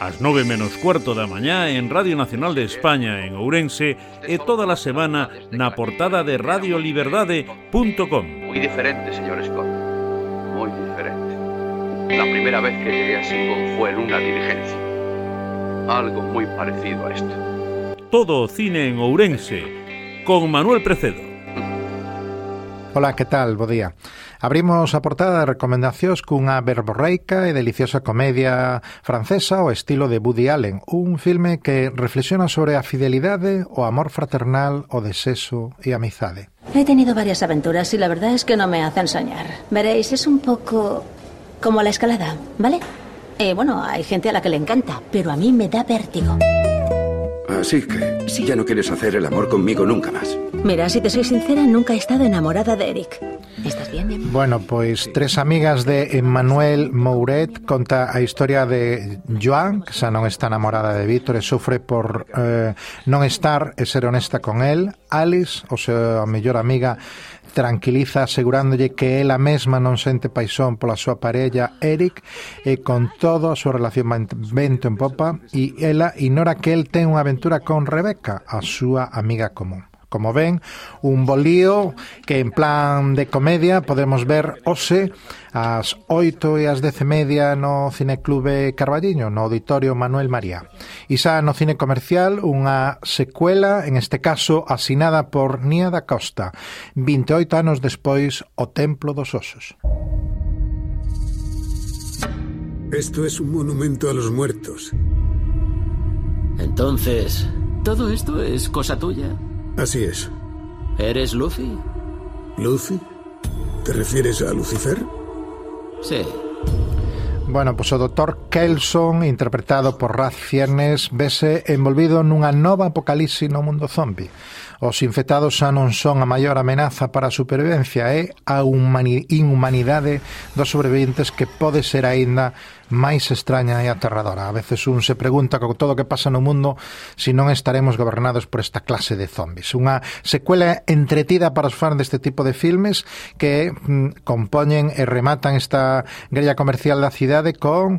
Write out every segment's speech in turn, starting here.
ás 9 menos cuarto da mañá en Radio Nacional de España en Ourense e toda a semana na portada de radioliberdade.com. Moi diferente, señor Scott, moi diferente. La primera vez que llegué a Singón fue en una diligencia. Algo muy parecido a esto. Todo o cine en Ourense con Manuel Precedo. Hola, que tal? Bo día. Abrimos a portada de recomendacións cunha verborreica e deliciosa comedia francesa ao estilo de Woody Allen, un filme que reflexiona sobre a fidelidade, o amor fraternal, o desexo e a amizade. He tenido varias aventuras y la verdad es que no me hacen soñar. Veréis, es un poco como la escalada, ¿vale? Eh, bueno, hay gente a la que le encanta, pero a mí me da vértigo. Así que, si ya no quieres hacer el amor conmigo nunca más. Mira, si te soy sincera, nunca he estado enamorada de Eric. ¿Estás bien, Emma? Bueno, pois tres amigas de Emmanuel Mouret conta a historia de Joan, que xa non está enamorada de Víctor e sufre por eh, non estar e ser honesta con él. Alice, o seu mellor amiga, tranquiliza asegurándolle que ela mesma non sente paixón pola súa parella Eric e con todo a súa relación vento en popa e ela ignora que el ten unha aventura con Rebeca, a súa amiga común como ven, un bolío que en plan de comedia podemos ver hoxe ás 8 e ás 10 e media no Cineclube Carballiño, no Auditorio Manuel María. E xa no Cine Comercial unha secuela, en este caso asinada por Nia da Costa, 28 anos despois O Templo dos Osos. Esto es un monumento a los muertos. Entonces, ¿todo esto es cosa tuya? Así es. ¿Eres Lucy? ¿Lucy? ¿Te refieres a Lucifer? Sí. Bueno, pois o Dr. Kelson, interpretado por Raz Fiernes, vese envolvido nunha nova apocalipse no mundo zombi. Os infectados xa non son a maior amenaza para a supervivencia e a inhumanidade dos sobreviventes que pode ser aínda máis extraña e aterradora. A veces un se pregunta con todo o que pasa no mundo se si non estaremos gobernados por esta clase de zombies. Unha secuela entretida para os fans deste tipo de filmes que mm, compoñen e rematan esta grella comercial da cidade con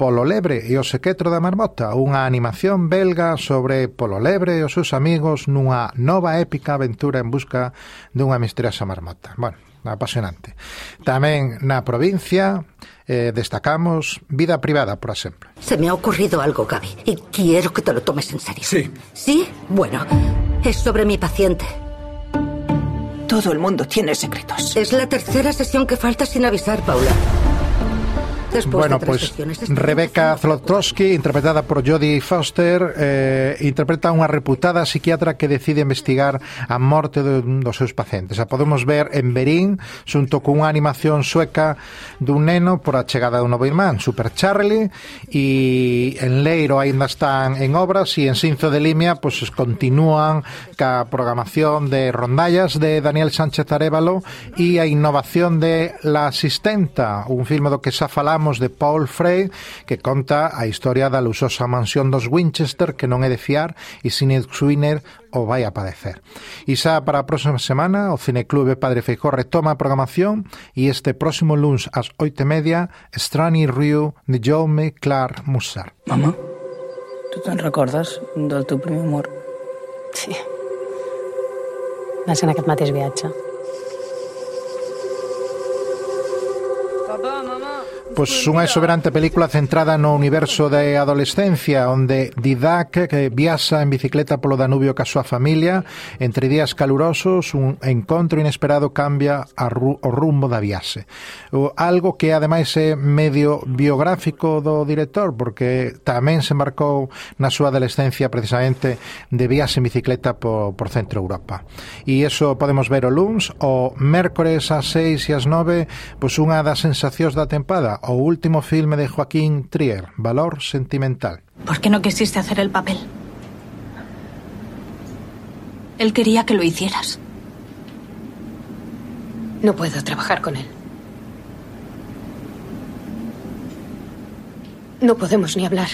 Polo Lebre e o Sequetro da Marmota, unha animación belga sobre Polo Lebre e os seus amigos nunha nova épica aventura en busca dunha misteriosa marmota. Bueno, apasionante. Tamén na provincia eh, destacamos Vida Privada, por exemplo. Se me ha ocurrido algo, Gaby, y quiero que te lo tomes en serio. Sí. ¿Sí? Bueno, es sobre mi paciente. Todo el mundo tiene secretos. Es la tercera sesión que falta sin avisar, Paula. Después bueno, pois, de pues Rebecca Zlotowski, interpretada por Jodie Foster, eh, interpreta a unha reputada psiquiatra que decide investigar a morte de, dos seus pacientes. A podemos ver en Berín, xunto cunha animación sueca dun neno por a chegada dun novo irmán, Super Charlie, e en Leiro aínda están en obras e en Sinzo de Limia pues, continúan ca programación de rondallas de Daniel Sánchez Arevalo e a innovación de La Asistenta, un filme do que xa falamos Falamos de Paul Frey, que conta a historia da luxosa mansión dos Winchester que non é de fiar e Sinead Sweeney o vai aparecer. E xa para a próxima semana, o Cineclube Padre Feijó retoma a programación e este próximo lunes ás oito e media, Strani Rio de Jaume Clark Musar. Mamá, tu te'n recordes del teu primer amor? Sí. Va ser en aquest mateix viatge. Pois unha exuberante película centrada no universo de adolescencia onde Didac que viaxa en bicicleta polo Danubio ca súa familia. Entre días calurosos un encontro inesperado cambia a ru o rumbo da viaxe. Algo que ademais é medio biográfico do director porque tamén se embarcou na súa adolescencia precisamente de viaxe en bicicleta por, por Centro Europa. E iso podemos ver o luns o mércores ás 6 e ás 9 pois unha das sensacións da tempada o último filme de Joaquín Trier, Valor Sentimental. ¿Por qué no quisiste hacer el papel? Él quería que lo hicieras. No puedo trabajar con él. No podemos ni hablar.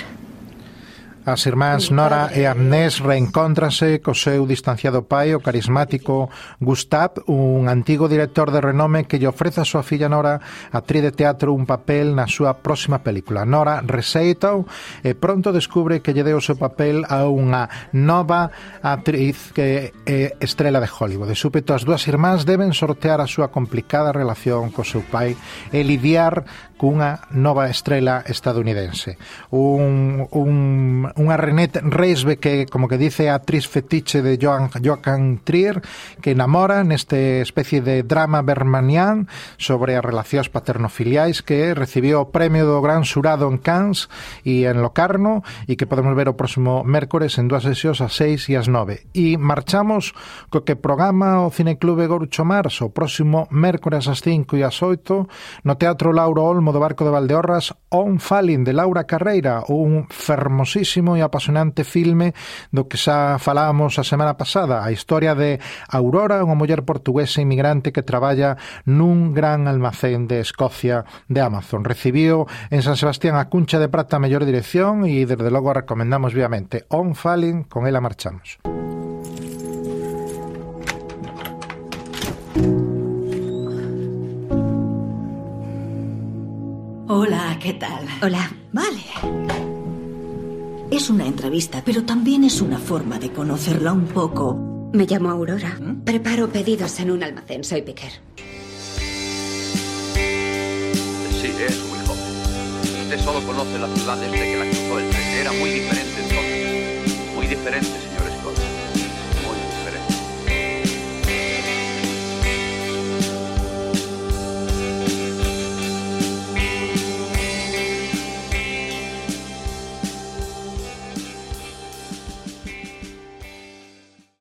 As irmás Nora e Amnés reencontranse co seu distanciado pai, o carismático Gustav, un antigo director de renome que lle ofrece a súa filla Nora, actriz de teatro, un papel na súa próxima película. Nora reseitao e pronto descubre que lle deu o seu papel a unha nova actriz que é estrela de Hollywood. De súpeto, as dúas irmás deben sortear a súa complicada relación co seu pai e lidiar cunha nova estrela estadounidense. Un, un unha Renette Reisbe que, como que dice, a actriz fetiche de Joan, Joachim Trier, que enamora neste especie de drama bermanián sobre as relacións paternofiliais que recibiu o premio do Gran Surado en Cannes e en Locarno e que podemos ver o próximo mércores en dúas sesións as 6 e as 9. E marchamos co que programa o Cineclube Gorucho Mars o próximo mércores ás 5 e ás 8 no Teatro Lauro Olmo do Barco de Valdeorras On Falling de Laura Carreira, un fermosísimo novísimo e apasionante filme do que xa falábamos a semana pasada, a historia de Aurora, unha muller portuguesa inmigrante que traballa nun gran almacén de Escocia de Amazon. Recibiu en San Sebastián a Cuncha de Prata a mellor dirección e desde logo a recomendamos vivamente On Falling, con ela marchamos. Hola, ¿qué tal? Hola. Vale. Es una entrevista, pero también es una forma de conocerla un poco. Me llamo Aurora. ¿Mm? Preparo pedidos en un almacén. Soy Piquer. Sí, es muy joven. Usted solo conoce la ciudad desde que la cruzó el tren. Era muy diferente entonces. Muy diferente,